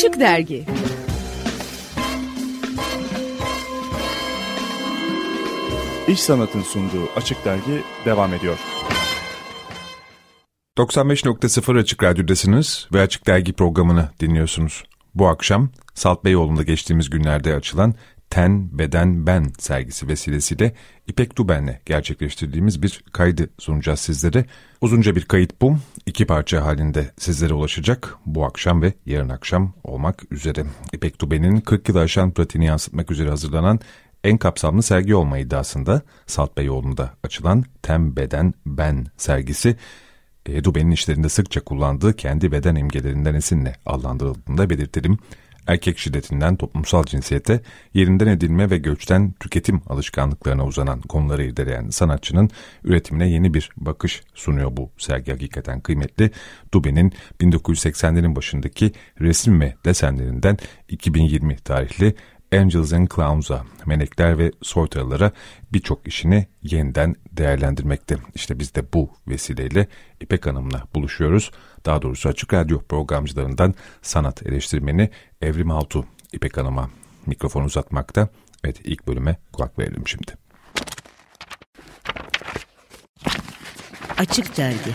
Açık Dergi İş Sanat'ın sunduğu Açık Dergi devam ediyor. 95.0 Açık Radyo'dasınız ve Açık Dergi programını dinliyorsunuz. Bu akşam Salt Beyoğlu'nda geçtiğimiz günlerde açılan Ten, Beden, Ben sergisi vesilesiyle İpek Duben'le gerçekleştirdiğimiz bir kaydı sunacağız sizlere. Uzunca bir kayıt bu. iki parça halinde sizlere ulaşacak bu akşam ve yarın akşam olmak üzere. İpek Duben'in 40 yılı aşan pratiğini yansıtmak üzere hazırlanan en kapsamlı sergi olma iddiasında Salt Beyoğlu'nda açılan Ten, Beden, Ben sergisi e, Duben'in işlerinde sıkça kullandığı kendi beden imgelerinden esinle adlandırıldığını da belirtelim erkek şiddetinden toplumsal cinsiyete, yerinden edilme ve göçten tüketim alışkanlıklarına uzanan konuları irdeleyen sanatçının üretimine yeni bir bakış sunuyor bu sergi hakikaten kıymetli. Dube'nin 1980'lerin başındaki resim ve desenlerinden 2020 tarihli Angels and Clowns'a, melekler ve soytarılara birçok işini yeniden değerlendirmekte. İşte biz de bu vesileyle İpek Hanım'la buluşuyoruz. Daha doğrusu Açık Radyo programcılarından sanat eleştirmeni Evrim Altu İpek Hanım'a mikrofon uzatmakta. Evet ilk bölüme kulak verelim şimdi. Açık Dergi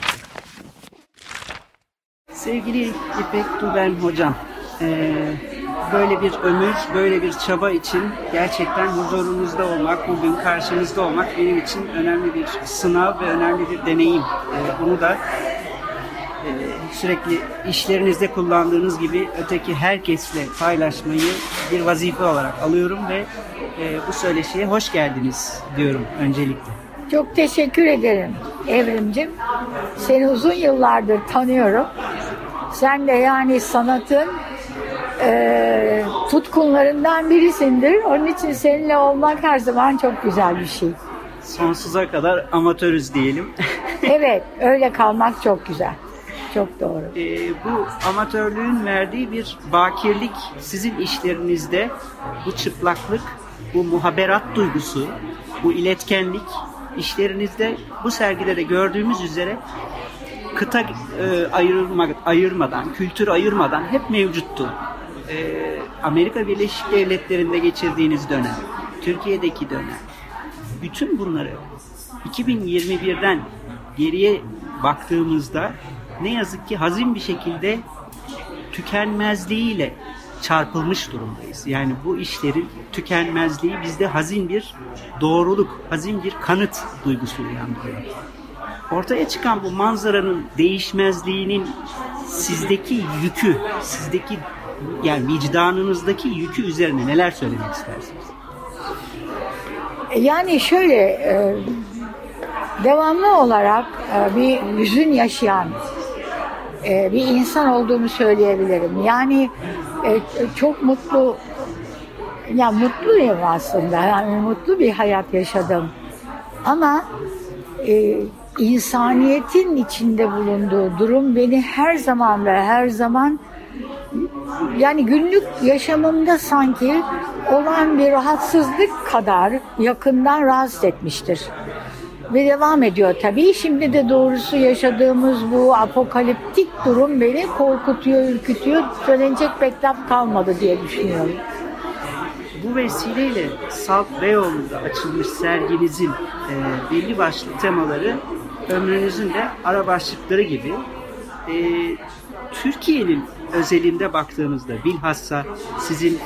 Sevgili İpek Duben Hocam, ee, böyle bir ömür, böyle bir çaba için gerçekten huzurunuzda olmak, bugün karşınızda olmak benim için önemli bir sınav ve önemli bir deneyim. Ee, bunu da e, sürekli işlerinizde kullandığınız gibi öteki herkesle paylaşmayı bir vazife olarak alıyorum ve e, bu söyleşiye hoş geldiniz diyorum öncelikle. Çok teşekkür ederim Evrimcim. Seni uzun yıllardır tanıyorum. Sen de yani sanatın e, tutkunlarından birisindir. Onun için seninle olmak her zaman çok güzel bir şey. Sonsuza kadar amatörüz diyelim. evet, öyle kalmak çok güzel. Çok doğru. Ee, bu amatörlüğün verdiği bir bakirlik sizin işlerinizde bu çıplaklık, bu muhaberat duygusu, bu iletkenlik işlerinizde bu sergide de gördüğümüz üzere kıta e, ayırma, ayırmadan, kültür ayırmadan hep mevcuttu e, Amerika Birleşik Devletleri'nde geçirdiğiniz dönem, Türkiye'deki dönem, bütün bunları 2021'den geriye baktığımızda ne yazık ki hazin bir şekilde tükenmezliğiyle çarpılmış durumdayız. Yani bu işlerin tükenmezliği bizde hazin bir doğruluk, hazin bir kanıt duygusu uyandırıyor. Ortaya çıkan bu manzaranın değişmezliğinin sizdeki yükü, sizdeki yani vicdanınızdaki yükü üzerine neler söylemek istersiniz? E, yani şöyle e, devamlı olarak e, bir hüzün yaşayan bir insan olduğumu söyleyebilirim. Yani çok mutlu ya mutluyum aslında. Yani mutlu bir hayat yaşadım. Ama e, insaniyetin içinde bulunduğu durum beni her zaman ve her zaman yani günlük yaşamımda sanki olan bir rahatsızlık kadar yakından rahatsız etmiştir. Ve devam ediyor tabii. Şimdi de doğrusu yaşadığımız bu apokaliptik durum beni korkutuyor, ürkütüyor. Söylenecek pek laf kalmadı diye düşünüyorum. Bu vesileyle Salt Beyoğlu'nda açılmış serginizin e, belli başlı temaları ömrünüzün de ara başlıkları gibi e, Türkiye'nin özelinde baktığımızda bilhassa sizin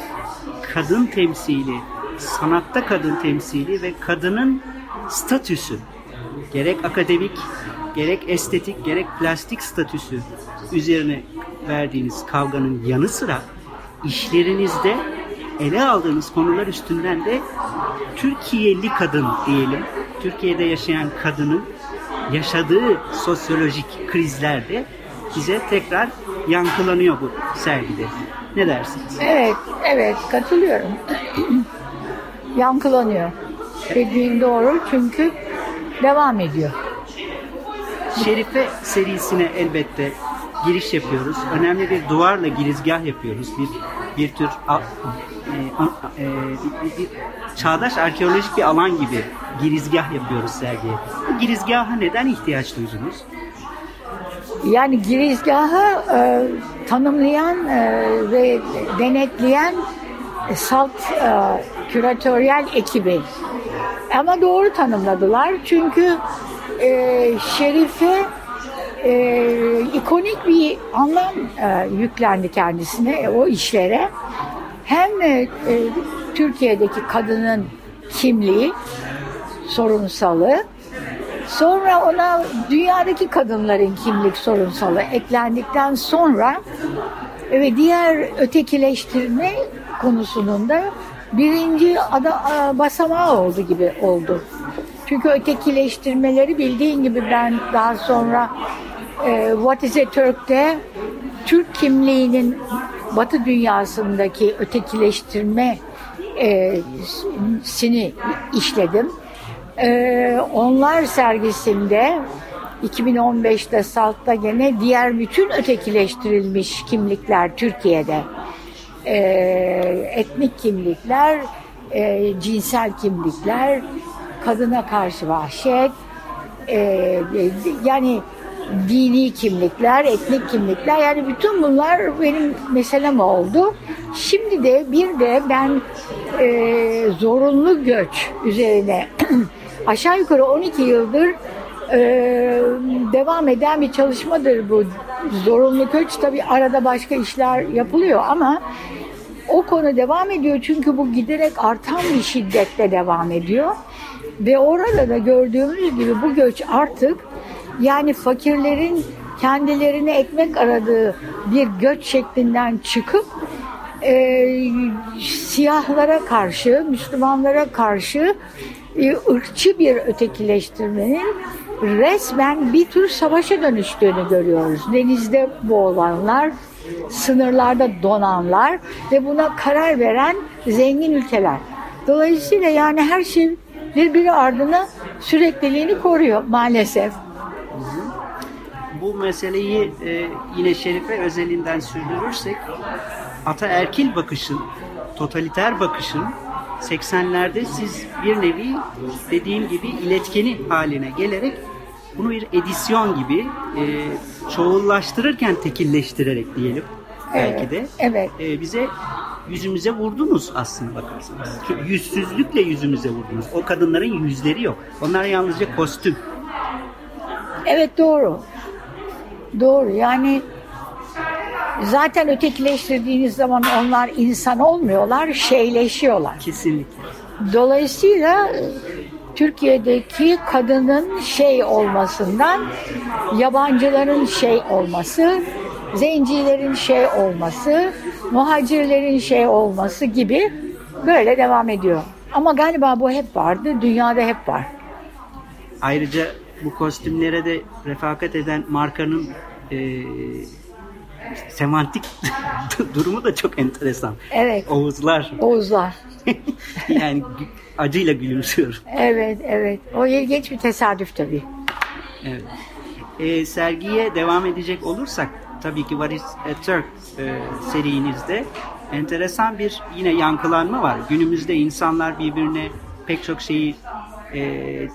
kadın temsili, sanatta kadın temsili ve kadının statüsü gerek akademik, gerek estetik, gerek plastik statüsü üzerine verdiğiniz kavganın yanı sıra işlerinizde ele aldığınız konular üstünden de Türkiye'li kadın diyelim, Türkiye'de yaşayan kadının yaşadığı sosyolojik krizlerde bize tekrar yankılanıyor bu sergide. Ne dersiniz? Evet, evet katılıyorum. yankılanıyor. Dediğin doğru çünkü devam ediyor. Şerife serisine elbette giriş yapıyoruz. Önemli bir duvarla girizgah yapıyoruz. Bir bir tür a, e, e, bir, bir, çağdaş arkeolojik bir alan gibi girizgah yapıyoruz sergiye. Bu girizgaha neden ihtiyaç duydunuz? Yani girizgaha e, tanımlayan e, ve denetleyen salt e, küratöryel ekibi. Ama doğru tanımladılar çünkü e, Şerife e, ikonik bir anlam e, yüklendi kendisine e, o işlere. Hem e, e, Türkiye'deki kadının kimliği sorunsalı, sonra ona dünyadaki kadınların kimlik sorunsalı eklendikten sonra ve diğer ötekileştirme konusunun da birinci ada, basamağı oldu gibi oldu. Çünkü ötekileştirmeleri bildiğin gibi ben daha sonra e, What is a Turk'te Türk kimliğinin Batı dünyasındaki ötekileştirme e, sini işledim. E, onlar sergisinde 2015'te Salt'ta gene diğer bütün ötekileştirilmiş kimlikler Türkiye'de e, etnik kimlikler, e, cinsel kimlikler, kadına karşı vahşet, e, yani dini kimlikler, etnik kimlikler yani bütün bunlar benim meselem oldu. Şimdi de bir de ben e, zorunlu göç üzerine aşağı yukarı 12 yıldır e, devam eden bir çalışmadır bu zorunlu göç. Tabi arada başka işler yapılıyor ama o konu devam ediyor çünkü bu giderek artan bir şiddetle devam ediyor. Ve orada da gördüğümüz gibi bu göç artık yani fakirlerin kendilerine ekmek aradığı bir göç şeklinden çıkıp e, siyahlara karşı, Müslümanlara karşı ırkçı bir ötekileştirmenin resmen bir tür savaşa dönüştüğünü görüyoruz. Denizde boğulanlar, sınırlarda donanlar ve buna karar veren zengin ülkeler. Dolayısıyla yani her şey birbiri ardına sürekliliğini koruyor maalesef. Bu meseleyi e, yine Şerife özelinden sürdürürsek ataerkil bakışın, totaliter bakışın 80'lerde siz bir nevi dediğim gibi iletkeni haline gelerek bunu bir edisyon gibi e, çoğullaştırırken tekilleştirerek diyelim belki de evet. E, bize yüzümüze vurdunuz aslında bakarsanız. Yüzsüzlükle yüzümüze vurdunuz. O kadınların yüzleri yok. Onlar yalnızca kostüm. Evet doğru. Doğru yani zaten ötekileştirdiğiniz zaman onlar insan olmuyorlar, şeyleşiyorlar. Kesinlikle. Dolayısıyla Türkiye'deki kadının şey olmasından yabancıların şey olması, zencilerin şey olması, muhacirlerin şey olması gibi böyle devam ediyor. Ama galiba bu hep vardı, dünyada hep var. Ayrıca bu kostümlere de refakat eden markanın e, semantik durumu da çok enteresan. Evet. Oğuzlar. Oğuzlar. yani acıyla gülümsüyorum. Evet, evet. O ilginç bir tesadüf tabii. Evet. E, sergiye devam edecek olursak tabii ki What is a Turk e, serinizde enteresan bir yine yankılanma var. Günümüzde insanlar birbirine pek çok şeyi e,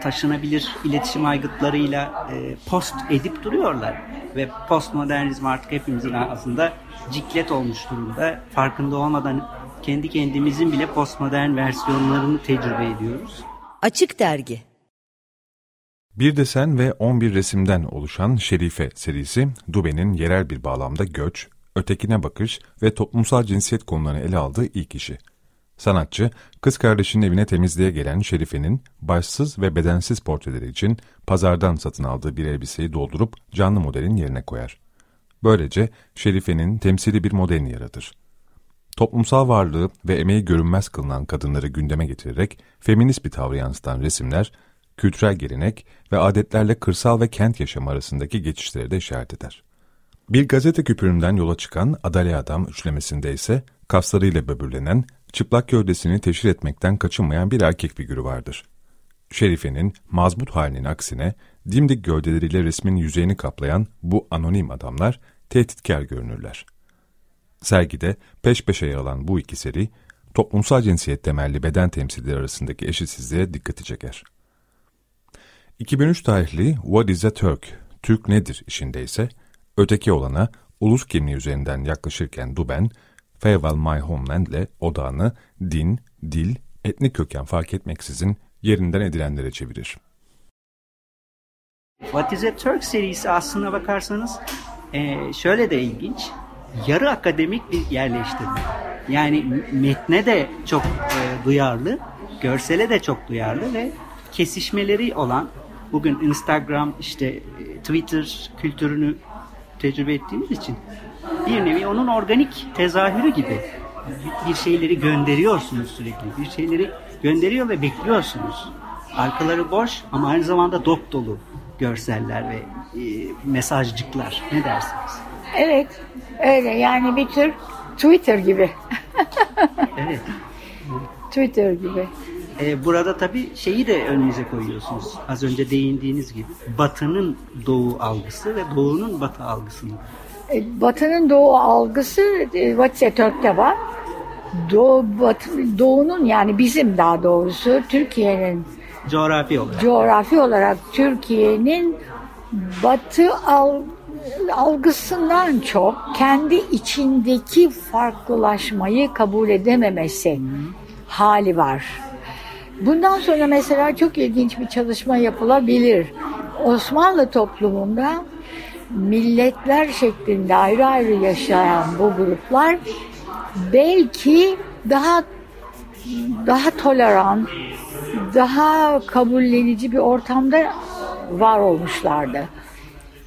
taşınabilir iletişim aygıtlarıyla e, post edip duruyorlar. Ve postmodernizm artık hepimizin aslında ciklet olmuş durumda. Farkında olmadan kendi kendimizin bile postmodern versiyonlarını tecrübe ediyoruz. Açık Dergi Bir desen ve 11 resimden oluşan Şerife serisi, Dube'nin yerel bir bağlamda göç, ötekine bakış ve toplumsal cinsiyet konularını ele aldığı ilk işi. Sanatçı, kız kardeşinin evine temizliğe gelen Şerife'nin başsız ve bedensiz portreleri için pazardan satın aldığı bir elbiseyi doldurup canlı modelin yerine koyar. Böylece Şerife'nin temsili bir modelini yaratır. Toplumsal varlığı ve emeği görünmez kılınan kadınları gündeme getirerek feminist bir tavrı yansıtan resimler, kültürel gelenek ve adetlerle kırsal ve kent yaşamı arasındaki geçişleri de işaret eder. Bir gazete küpüründen yola çıkan Adale Adam üçlemesinde ise kaslarıyla böbürlenen, çıplak gövdesini teşhir etmekten kaçınmayan bir erkek figürü vardır. Şerife'nin mazbut halinin aksine dimdik gövdeleriyle resmin yüzeyini kaplayan bu anonim adamlar tehditkar görünürler. Sergide peş peşe yer alan bu iki seri, toplumsal cinsiyet temelli beden temsilleri arasındaki eşitsizliğe dikkati çeker. 2003 tarihli What is a Turk, Türk nedir işinde ise, öteki olana ulus kimliği üzerinden yaklaşırken Duben, Farewell My Homeland ile odağını din, dil, etnik köken fark etmeksizin yerinden edilenlere çevirir. What is a Turk serisi aslına bakarsanız e, şöyle de ilginç. Yarı akademik bir yerleştirme. Yani metne de çok e, duyarlı, görsele de çok duyarlı ve kesişmeleri olan bugün Instagram işte e, Twitter kültürünü tecrübe ettiğimiz için bir nevi onun organik tezahürü gibi bir şeyleri gönderiyorsunuz sürekli. Bir şeyleri gönderiyor ve bekliyorsunuz. Arkaları boş ama aynı zamanda dop dolu görseller ve e, mesajcıklar. Ne dersiniz? Evet, öyle yani bir tür Twitter gibi. evet. Twitter gibi. Ee, burada tabii şeyi de önünüze koyuyorsunuz. Az önce değindiğiniz gibi Batı'nın Doğu algısı ve Doğu'nun Batı algısını. E, Batı'nın Doğu algısı e, Vatse Türk'te var. Doğu, Batı, Doğu'nun yani bizim daha doğrusu Türkiye'nin coğrafi olarak coğrafi olarak Türkiye'nin Batı al, algısından çok kendi içindeki farklılaşmayı kabul edememesi hali var. Bundan sonra mesela çok ilginç bir çalışma yapılabilir. Osmanlı toplumunda milletler şeklinde ayrı ayrı yaşayan bu gruplar belki daha daha toleran, daha kabullenici bir ortamda var olmuşlardı.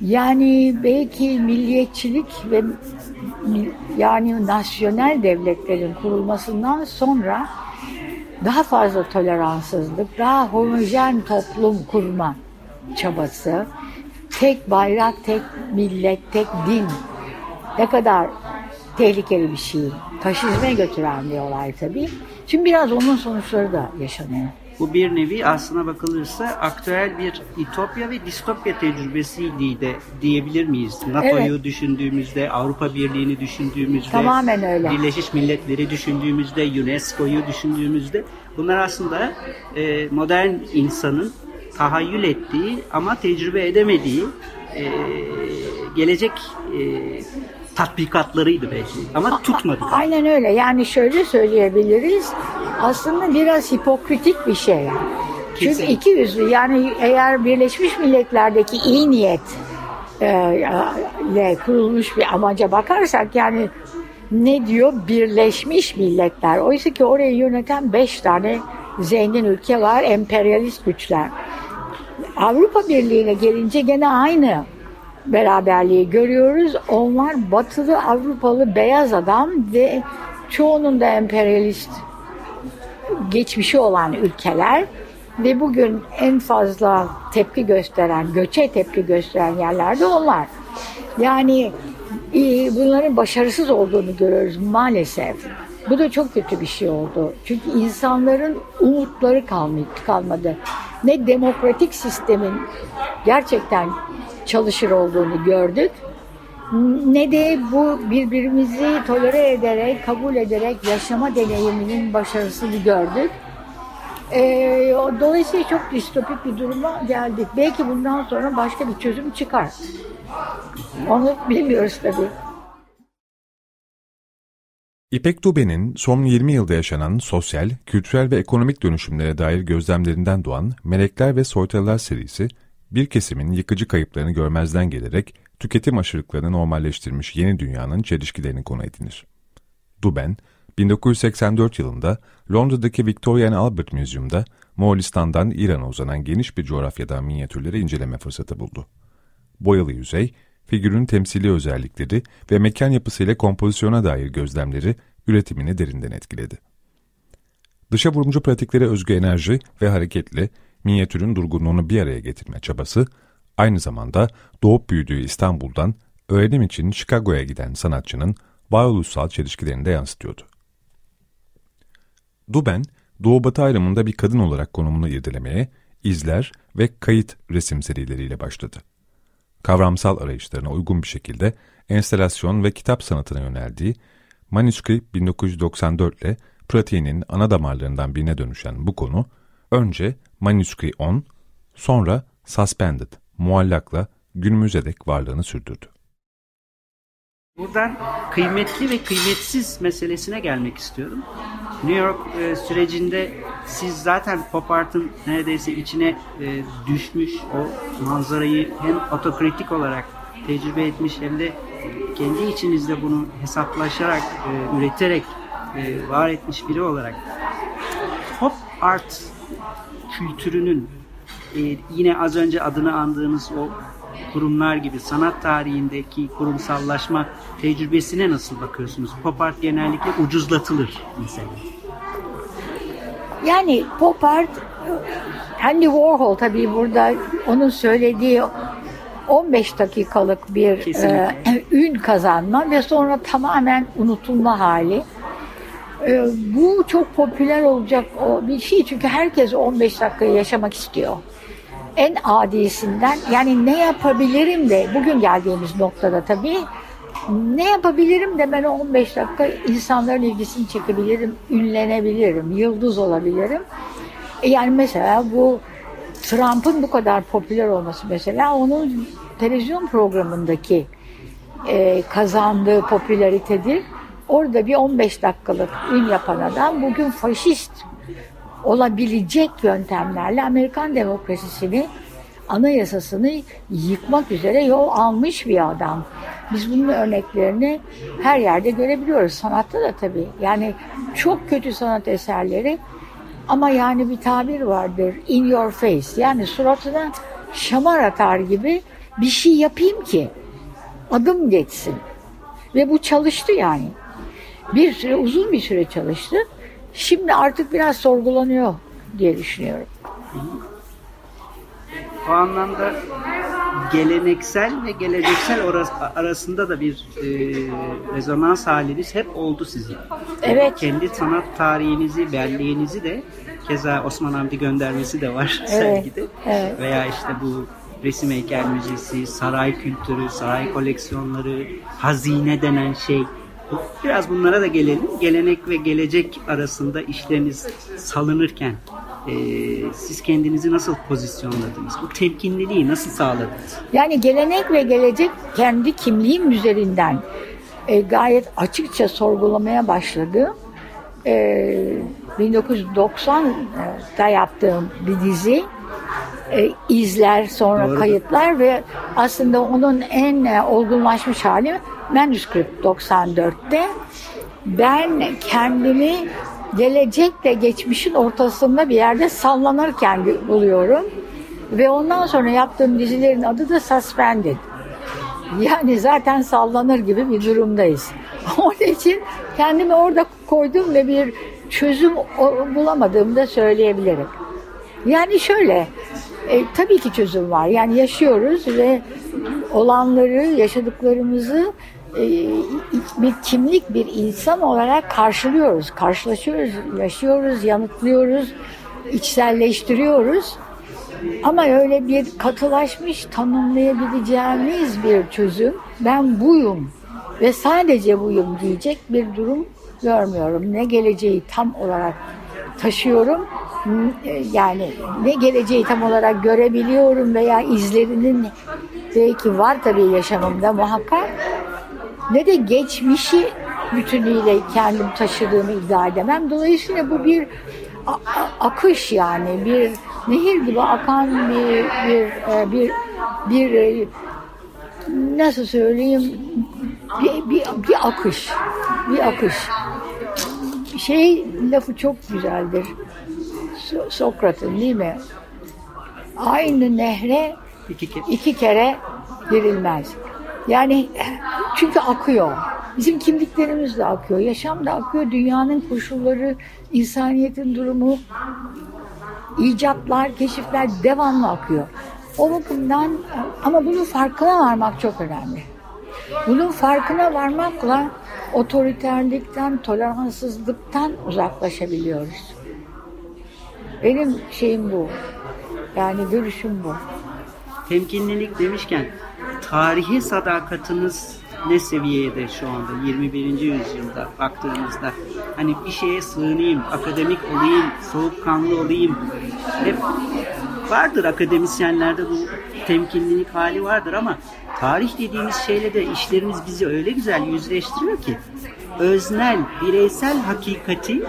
Yani belki milliyetçilik ve yani nasyonel devletlerin kurulmasından sonra daha fazla toleranssızlık, daha homojen toplum kurma çabası, tek bayrak, tek millet, tek din ne kadar tehlikeli bir şey. Faşizme götüren bir olay tabii. Şimdi biraz onun sonuçları da yaşanıyor. Bu bir nevi aslına bakılırsa aktüel bir İtopya ve distopya tecrübesiydi de diyebilir miyiz? NATO'yu evet. düşündüğümüzde, Avrupa Birliği'ni düşündüğümüzde, Tamamen öyle. Birleşmiş Milletleri düşündüğümüzde, UNESCO'yu düşündüğümüzde bunlar aslında e, modern insanın tahayyül ettiği ama tecrübe edemediği e, gelecek e, tatbikatlarıydı belki ama tutmadı. Aynen öyle yani şöyle söyleyebiliriz aslında biraz hipokritik bir şey yani. Çünkü iki yüzlü yani eğer Birleşmiş Milletler'deki iyi niyet e, ile kurulmuş bir amaca bakarsak yani ne diyor Birleşmiş Milletler. Oysa ki orayı yöneten beş tane zengin ülke var, emperyalist güçler. Avrupa Birliği'ne gelince gene aynı beraberliği görüyoruz. Onlar batılı Avrupalı beyaz adam ve çoğunun da emperyalist geçmişi olan ülkeler ve bugün en fazla tepki gösteren, göçe tepki gösteren yerlerde onlar. Yani e, bunların başarısız olduğunu görüyoruz maalesef. Bu da çok kötü bir şey oldu. Çünkü insanların umutları kalmadı. Ne demokratik sistemin gerçekten çalışır olduğunu gördük. Ne de bu birbirimizi tolere ederek, kabul ederek yaşama deneyiminin başarısını gördük. Ee, dolayısıyla çok distopik bir duruma geldik. Belki bundan sonra başka bir çözüm çıkar. Onu bilmiyoruz tabii. İpek Dube'nin son 20 yılda yaşanan sosyal, kültürel ve ekonomik dönüşümlere dair gözlemlerinden doğan Melekler ve Soytarılar serisi, bir kesimin yıkıcı kayıplarını görmezden gelerek tüketim aşırılıklarını normalleştirmiş yeni dünyanın çelişkilerini konu edinir. Duben, 1984 yılında Londra'daki Victoria and Albert Museum'da Moğolistan'dan İran'a uzanan geniş bir coğrafyadan minyatürleri inceleme fırsatı buldu. Boyalı yüzey, figürün temsili özellikleri ve mekan yapısıyla kompozisyona dair gözlemleri üretimini derinden etkiledi. Dışa vurumcu pratiklere özgü enerji ve hareketli, minyatürün durgunluğunu bir araya getirme çabası, aynı zamanda doğup büyüdüğü İstanbul'dan öğrenim için Chicago'ya giden sanatçının varoluşsal çelişkilerini de yansıtıyordu. Duben, Doğu-Batı ayrımında bir kadın olarak konumunu irdelemeye, izler ve kayıt resim serileriyle başladı. Kavramsal arayışlarına uygun bir şekilde enstelasyon ve kitap sanatına yöneldiği, Manuscript 1994 ile pratiğinin ana damarlarından birine dönüşen bu konu, önce Manuscript on, sonra Suspended, muallakla günümüze dek varlığını sürdürdü. Buradan kıymetli ve kıymetsiz meselesine gelmek istiyorum. New York e, sürecinde siz zaten pop art'ın neredeyse içine e, düşmüş o manzarayı hem otokritik olarak tecrübe etmiş hem de kendi içinizde bunu hesaplaşarak, e, üreterek e, var etmiş biri olarak pop art kültürünün e, yine az önce adını andığınız o kurumlar gibi sanat tarihindeki kurumsallaşma tecrübesine nasıl bakıyorsunuz? Pop art genellikle ucuzlatılır mesela. Yani pop art Andy Warhol tabii burada onun söylediği 15 dakikalık bir e, ün kazanma ve sonra tamamen unutulma hali. E, bu çok popüler olacak o bir şey çünkü herkes 15 dakikayı yaşamak istiyor. En adisinden yani ne yapabilirim de bugün geldiğimiz noktada tabii ne yapabilirim de ben 15 dakika insanların ilgisini çekebilirim, ünlenebilirim, yıldız olabilirim. E yani mesela bu Trump'ın bu kadar popüler olması mesela onun televizyon programındaki e, kazandığı popülaritedir. Orada bir 15 dakikalık ün yapan adam bugün faşist olabilecek yöntemlerle Amerikan demokrasisini, anayasasını yıkmak üzere yol almış bir adam. Biz bunun örneklerini her yerde görebiliyoruz. Sanatta da tabii. Yani çok kötü sanat eserleri ama yani bir tabir vardır. In your face. Yani suratına şamar atar gibi bir şey yapayım ki adım geçsin. Ve bu çalıştı yani. Bir süre, uzun bir süre çalıştı. Şimdi artık biraz sorgulanıyor diye düşünüyorum. O anlamda geleneksel ve geleceksel arasında da bir e, rezonans haliniz hep oldu sizin. Evet. Kendi sanat tarihinizi, belleğinizi de keza Osman Hamdi göndermesi de var evet. sergide. Evet. Veya işte bu resim heykel müzesi, saray kültürü, saray koleksiyonları, hazine denen şey. Biraz bunlara da gelelim. Gelenek ve gelecek arasında işleriniz salınırken e, siz kendinizi nasıl pozisyonladınız? Bu temkinliliği nasıl sağladınız? Yani gelenek ve gelecek kendi kimliğim üzerinden e, gayet açıkça sorgulamaya başladı. E, 1990'da yaptığım bir dizi e, izler sonra Doğru. kayıtlar ve aslında onun en e, olgunlaşmış hali Manuscript 94'te ben kendimi gelecekle geçmişin ortasında bir yerde sallanırken buluyorum. Ve ondan sonra yaptığım dizilerin adı da Suspended. Yani zaten sallanır gibi bir durumdayız. Onun için kendimi orada koydum ve bir çözüm bulamadığımı da söyleyebilirim. Yani şöyle, e, tabii ki çözüm var. Yani yaşıyoruz ve olanları, yaşadıklarımızı bir kimlik, bir insan olarak karşılıyoruz, karşılaşıyoruz, yaşıyoruz, yanıtlıyoruz, içselleştiriyoruz. Ama öyle bir katılaşmış, tanımlayabileceğimiz bir çözüm, ben buyum ve sadece buyum diyecek bir durum görmüyorum. Ne geleceği tam olarak taşıyorum, yani ne geleceği tam olarak görebiliyorum veya izlerinin belki var tabii yaşamımda muhakkak ne de geçmişi bütünüyle kendim taşıdığımı iddia edemem. Dolayısıyla bu bir akış yani. Bir nehir gibi akan bir bir e, bir, bir e, nasıl söyleyeyim? Bir, bir, bir akış. Bir akış. Şey lafı çok güzeldir. Sokrat'ın değil mi? Aynı nehre iki kere, iki kere girilmez yani çünkü akıyor. Bizim kimliklerimiz de akıyor, yaşam da akıyor, dünyanın koşulları, insaniyetin durumu, icatlar, keşifler devamlı akıyor. O bakımdan ama bunun farkına varmak çok önemli. Bunun farkına varmakla otoriterlikten, toleranssızlıktan uzaklaşabiliyoruz. Benim şeyim bu. Yani görüşüm bu. Temkinlilik demişken tarihi sadakatiniz ne seviyede şu anda 21. yüzyılda baktığımızda hani bir şeye sığınayım, akademik olayım, soğukkanlı olayım hep vardır akademisyenlerde bu temkinlilik hali vardır ama tarih dediğimiz şeyle de işlerimiz bizi öyle güzel yüzleştiriyor ki öznel, bireysel hakikati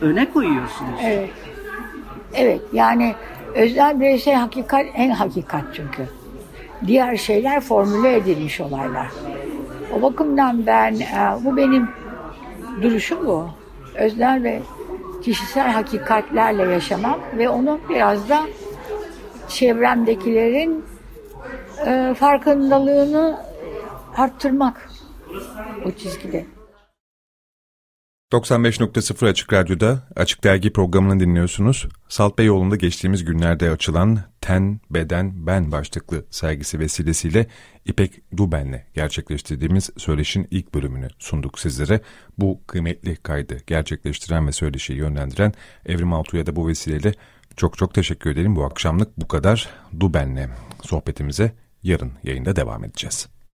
öne koyuyorsunuz. Evet. Evet yani öznel bireysel hakikat en hakikat çünkü. Diğer şeyler formüle edilmiş olaylar. O bakımdan ben, e, bu benim duruşum bu. Öznel ve kişisel hakikatlerle yaşamak ve onu biraz da çevremdekilerin e, farkındalığını arttırmak o çizgide. 95.0 Açık Radyo'da Açık Dergi programını dinliyorsunuz. Salt Beyoğlu'nda geçtiğimiz günlerde açılan Ten, Beden, Ben başlıklı sergisi vesilesiyle İpek Duben'le gerçekleştirdiğimiz söyleşin ilk bölümünü sunduk sizlere. Bu kıymetli kaydı gerçekleştiren ve söyleşiyi yönlendiren Evrim Altuğ'a da bu vesileyle çok çok teşekkür ederim. Bu akşamlık bu kadar Duben'le sohbetimize yarın yayında devam edeceğiz.